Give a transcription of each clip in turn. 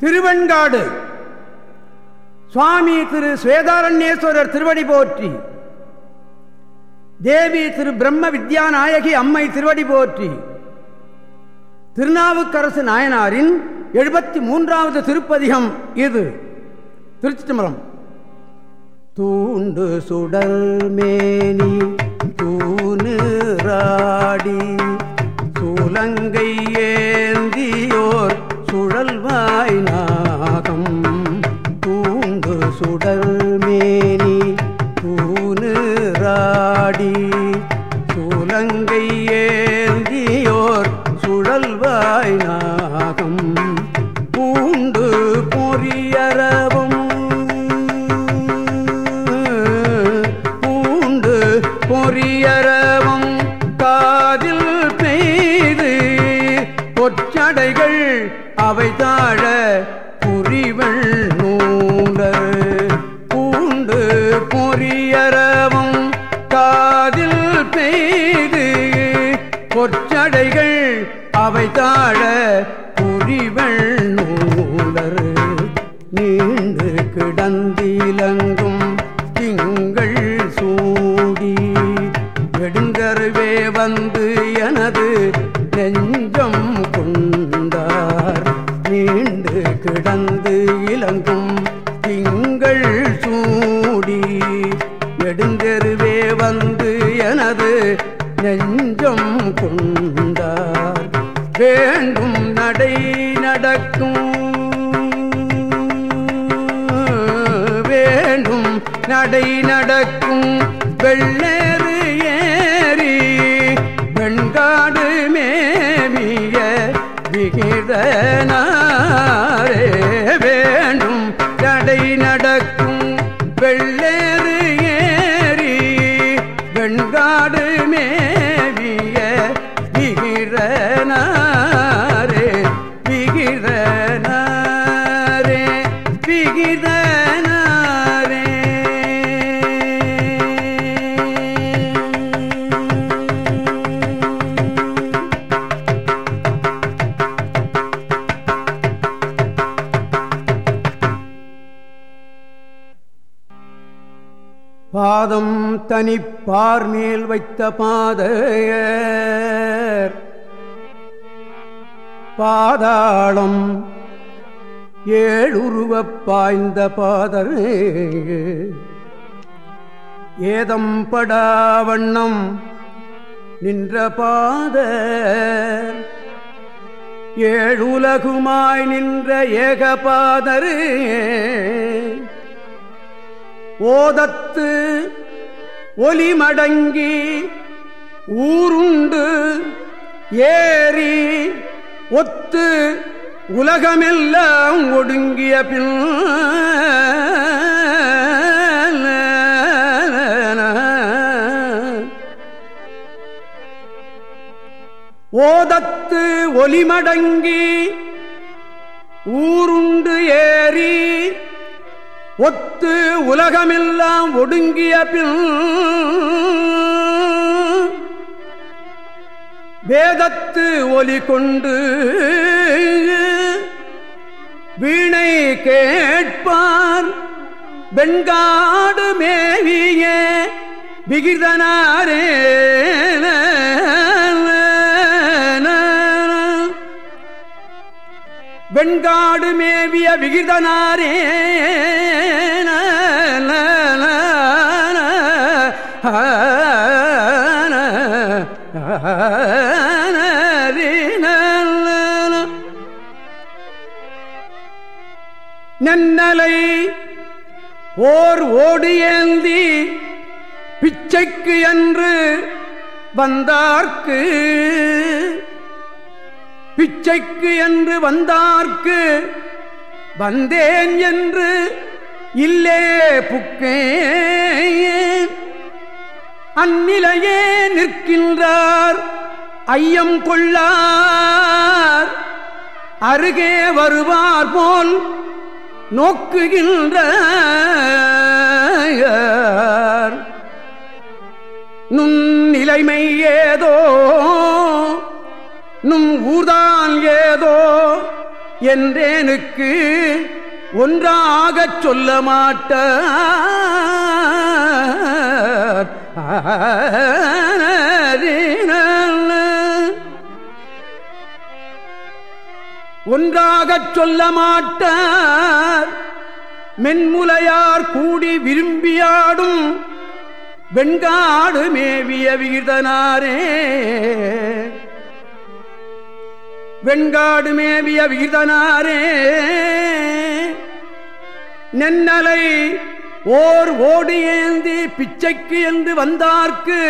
திருவெண்காடு. சுவாமி திரு சுவேதாரண்யேஸ்வரர் திருவடி போற்றி. தேவி திரு பிரம்ம வித்யாநாயகி அம்மை திருவடி போற்றி. திருநாவுக்கரசு நாயனாரின் எழுபத்தி மூன்றாவது திருப்பதிகம் இது. திருச்சி தம்பரம் தூண்டு சுடல் மேனி தூணு ராடி சூலங்கையே சுழல்வாய் நாகம் பூங்கு சுடல் அவை தாழ புரிவள் வேண்டும் நடை நடக்கும். வேண்டும் நடை நடக்கும். வெள்ளேறு ஏறி வெண்காடு மேவிய விகிதனா விகிரனாரே பாதம் தனிப்பார் மேல் வைத்த பாதையர். பாதாளம் ஏழுருவப் பாய்ந்த பாதர் ஏதம் படாவண்ணம் நின்ற பாத. ஏழுலகுமாய் நின்ற ஏகபாதரு ஓதத்து ஒலிமடங்கி ஊருண்டு ஏறி ஒத்து உலகமெல்லாம் ஒடுங்கிய பின் ஓதத்து ஒலிமடங்கி ஊருண்டு ஏறி ஒத்து உலகமெல்லாம் ஒடுங்கிய பின் வேதத்து ஒலி கொண்டு வீணை கேட்பார். வெண்காடு மேவிய விகிதனாரே வெண்காடு மேவிய விகிதனாரே இச்சைக்கு என்று வந்தார்க்கு. பிச்சைக்கு என்று வந்தார்க்கு. வந்தேன் என்று இல்லே புக்கே அந்நிலையே நிற்கின்றார். ஐயம் கொள்ளார். அருகே வருவார் போல் நோக்குகின்ற. நுண் நிலைமை ஏதோ நும் ஊர்தான் ஏதோ என்றேனுக்கு ஒன்றாகச் சொல்ல மாட்டார். ஒன்றாகச் சொல்ல மாட்டார். மென்முலையார் கூடி விரும்பியாடும் வெண்காடு மேவிய விகிதனாரே வெண்காடு மேவிய விகிதனாரே நென்னலை ஓர் ஓடு ஏந்தி பிச்சைக்கு என்று வந்தார்க்கு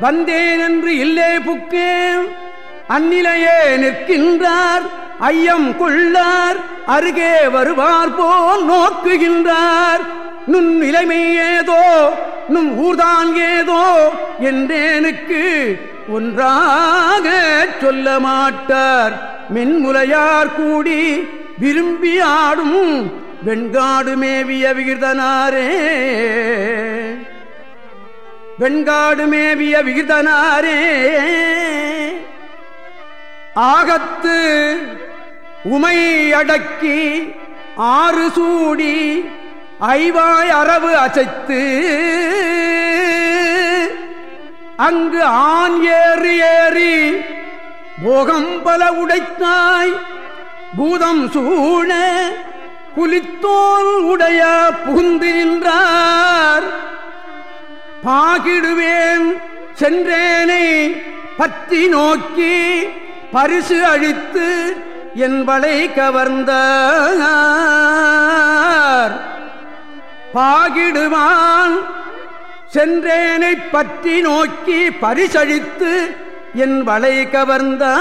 வந்தேன் என்று இல்லே புக்கேன் அந்நிலையே நிற்கின்றார் ஐயம் கொள்ளார் அருகே வருவார் போல் நோக்குகின்றார். நுண் நிலைமை ஏதோ நும் ஊர்தான் ஏதோ என்றேனுக்கு ஒன்றாக சொல்ல மாட்டார் மென்முலையார் கூடி விரும்பி ஆடும் வெண்காடு மேவிய விகிர்தனாரே. வெண்காடு மேவிய விகிர்தனாரே. ஆகத்து உமை அடக்கி ஆறு சூடி ஐவாய் அரவு அசைத்து அங்கு ஆண் ஏறி ஏறி போகம் பல உடைத்தாய். பூதம் சூழ புலித்தோல் உடைய புகுந்து நின்றார். பாகிடுவேன் சென்றேனை பற்றி நோக்கி பரிசு அழித்து என் வளை கவர்ந்த பாகிடுவான். சென்றேனை பற்றி நோக்கி பரிசழித்து என் வளை கவர்ந்தார்.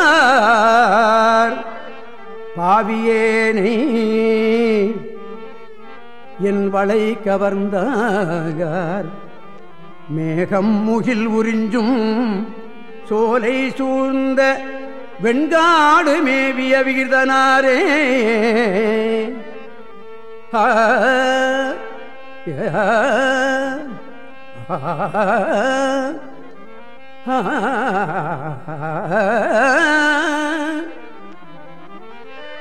பாவியேனை என் வளை கவர்ந்தார் மேகம் முகில் உறிஞ்சும் சோலை சூழ்ந்த வெண்காடு மேவிய விகிதனாரே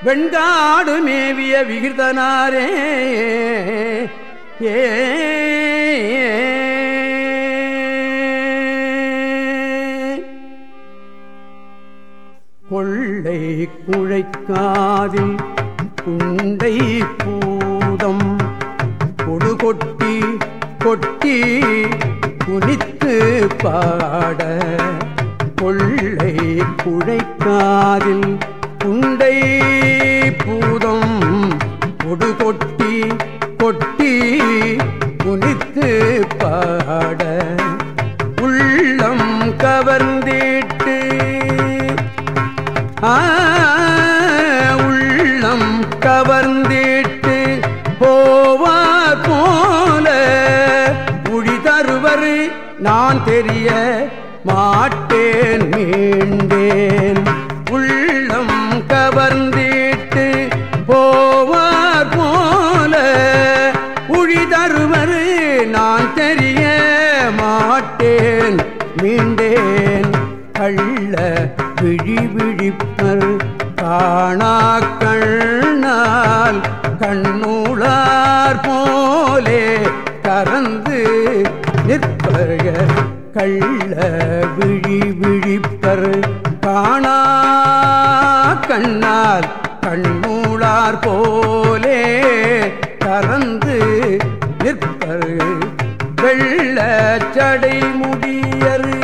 வெண்காடு மேவிய விகிதனாரே ஏ கொள்ளை குழைக்காதில் குண்டை பூதம் கொட்டி கொட்டி குனித்து பாட. கொள்ளை குழைக்காதில் குண்டை பூதம் கொடு கொட்டி கொட்டி குனித்து பாட. உள்ளம் கவர்ந்தீட்டு ஆ மாட்டேன் மீண்டேன். உள்ளம் கவர்ந்தீட்டு போவார் போல உழி தருவர் நான் தெரிய மாட்டேன் மீண்டேன். கள்ள விழி விழிப்பர் காணாக்கண்ணால் கண்ணூளார் போலே கறந்து நிற்பர்கள். கள்ள விழி விழிப்பர் காணா கண்ணால் கண்மூளார் போலே கறந்து நிற்பர் வெள்ள சடை முடியரு.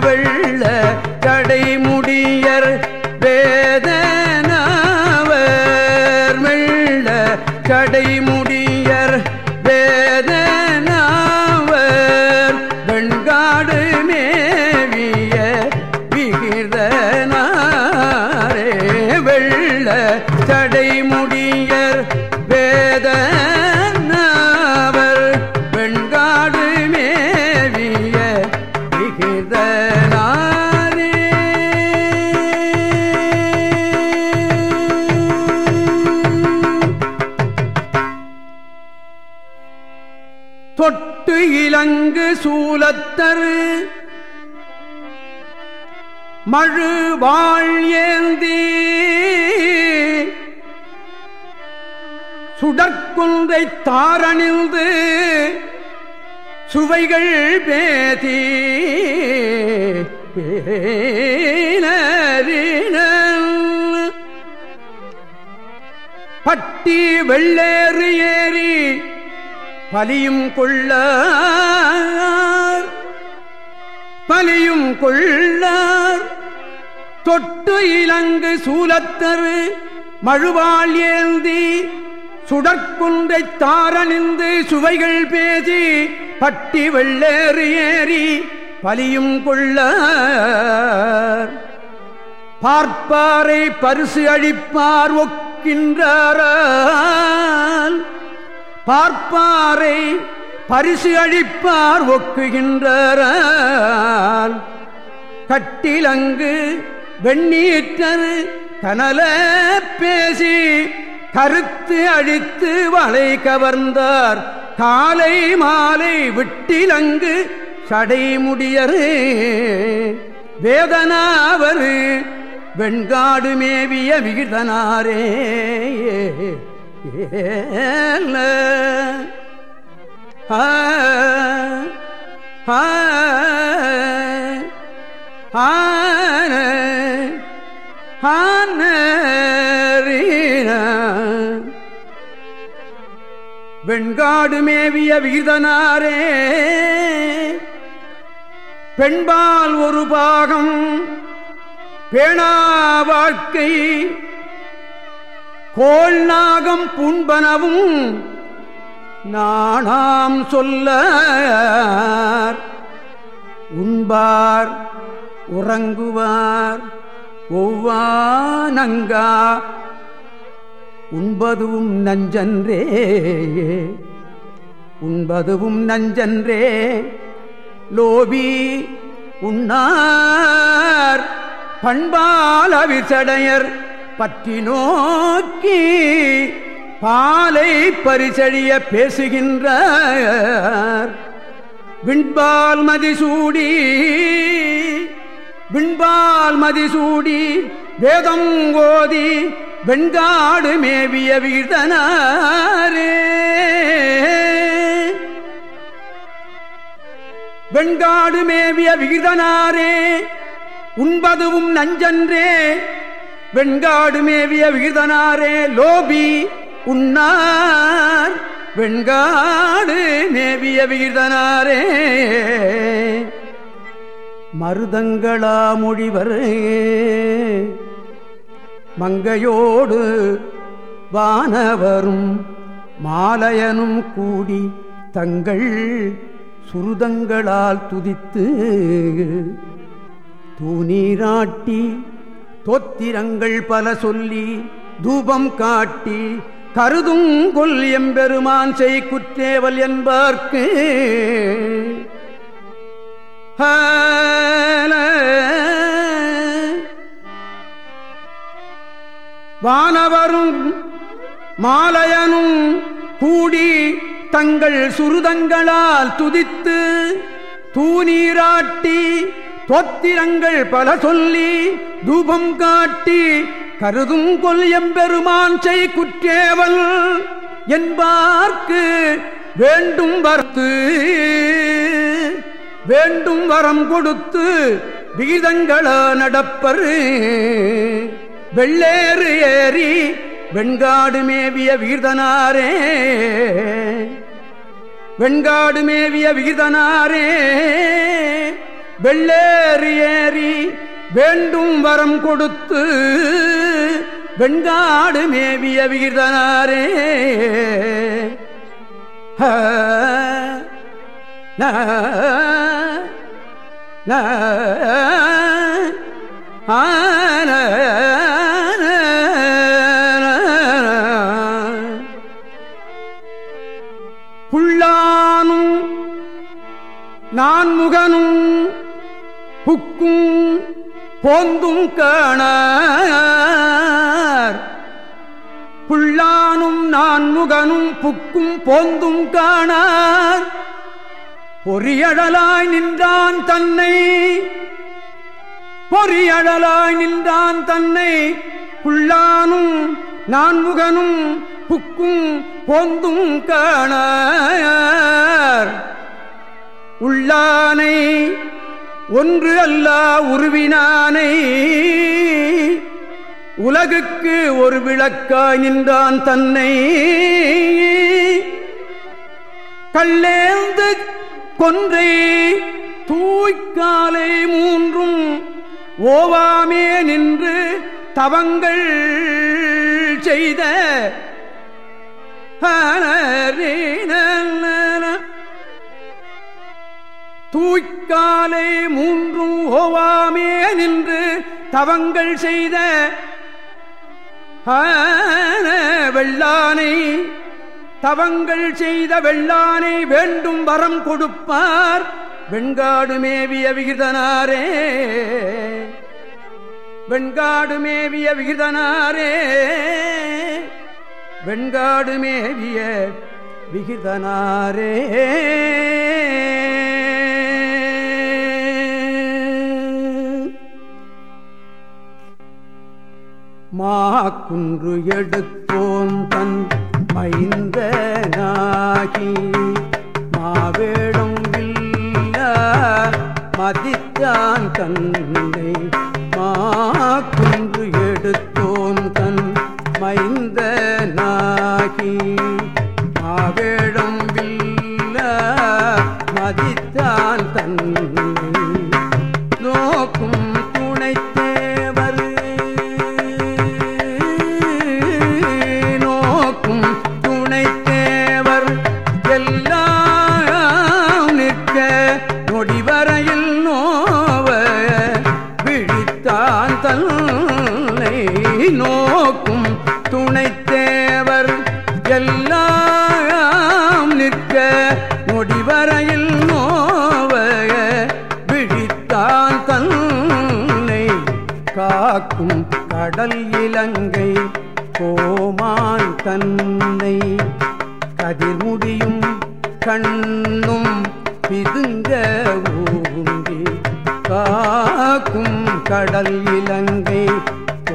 வெள்ள சடை முடியர். வேதன் தொட்டு இலங்கு சூலத்தரு. மழு வாழ் ஏந்தி. சுடற்குன்றை தாரணிந்து. சுவைகள் பேதி. பட்டி வெள்ளேறு ஏறி. பலியும் கொள்ள பலியும் கொள்ளார். தொட்டு இலங்கு சூலத்தரு மழுவால் ஏந்தி சுடற்குன்றை தாரணிந்து சுவைகள் பேசி பட்டி வெள்ளேறு ஏறி பலியும் கொள்ள பார்ப்பாரை பரிசு அழிப்பார் ஒக்கின்றார் பார்ப்பாரை பரிசு அழிப்பார் ஒக்குகின்றார் கட்டிலங்கு வெண்ணீற்றர் கனல பேசி கருத்து அழித்து வளை கவர்ந்தார். காலை மாலை விட்டிலங்கு சடைமுடியரு வேதனாவரு வெண்காடு மேவிய விகிதனாரே. ஆ வெண்காடு மேவிய விகிதனாரே பெண்பால் ஒரு பாகம் பேணா வாழ்க்கை கோள் நாகம் புண்பனவும் நாணாம் சொல்ல உண்பார் உறங்குவார் ஒவ்வானங்கா. உண்பதுவும் நஞ்சன்றே உண்பதுவும் நஞ்சன்றே. லோபி உண்ணார் பண்பால் அவிசடையர் பற்றி நோக்கி பாலை பரிசழிய பேசுகின்ற விண்பால் மதிசூடி விண்பால் மதிசூடி வேதம் கோதி வெண்காடு மேவிய வீழ்தனாரே. வெண்காடு மேவிய விகிதனாரே உண்பதுவும் நஞ்சன்றே வெண்காடு மேவிய விகிதனாரே லோபி உண்ணார். வெண்காடு மேவிய விகிதனாரே. மருதங்களா மொழிவர். மங்கையோடு வானவரும் மாலையனும் கூடி தங்கள் சுருதங்களால் துதித்து தூநீராட்டி தொத்திரங்கள் பல சொல்லி தூபம் காட்டி கருதும் கொல் எம்பெருமான் செய் குற்றேவல் என்பார்க்கு வானவரும் மாலையனும் கூடி தங்கள் சுருதங்களால் துதித்து தூநீராட்டி தொத்திரங்கள் பல சொல்லி தூபம் காட்டி கருதும் கொல் எம்பெருமான் செய் குற்றேவல் என்பார்க்கு வேண்டும் வரத்து. வேண்டும் வரம் கொடுத்து விகிதங்கள நடப்பரு. வெள்ளேறு ஏறி வெண்காடு மேவிய வீர்தனாரே. வெண்காடு மேவிய விகிதனாரே வெள்ளேறி ஏறி வேண்டும் வரம் கொடுத்து வெண்காடு மேவிய விகிதனாரே ஆ போந்தும் காணார். புள்ளானும் நான்முகனும் புக்கும் போந்தும் காணார். பொறியடலாய் நின்றான் தன்னை. பொறியழலாய் நின்றான் தன்னை. புல்லானும் நான்முகனும் புக்கும் போந்தும் காணார். உள்ளானை ஒன்று அல்லா உருவினானை. உலகுக்கு ஒரு விளக்காய் நின்றான் தன்னை. கல்லேந்து கொன்றை தூய்க்காலை மூன்றும் ஓவாமே நின்று தவங்கள் செய்த. தூய்க்காலை மூன்றும் ஓவாமே நின்று தவங்கள் செய்த வெள்ளானை தவங்கள் செய்த வெள்ளானை வேண்டும் வரம் கொடுப்பார். வெண்காடு மேவிய விகிதனாரே வெண்காடு மேவிய விகிதனாரே வெண்காடு மேவிய விகிதனாரே மா குன்று எடுத்தோன் தன் மைந்த நாகி. மாவேடம் இல்ல மதித்தான் தன்னை குன்று எடுத்தோன் தன் மைந்த கண்ணும் பிதுங்க ஊந்தி காக்கும் கடல் இலங்கை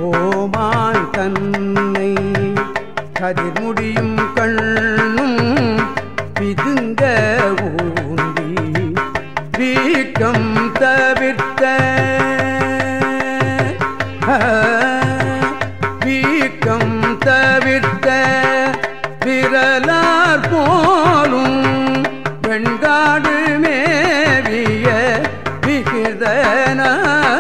ஓமான் தன்னை கதிர்முடியும் கண்ணும் விகிதனாரே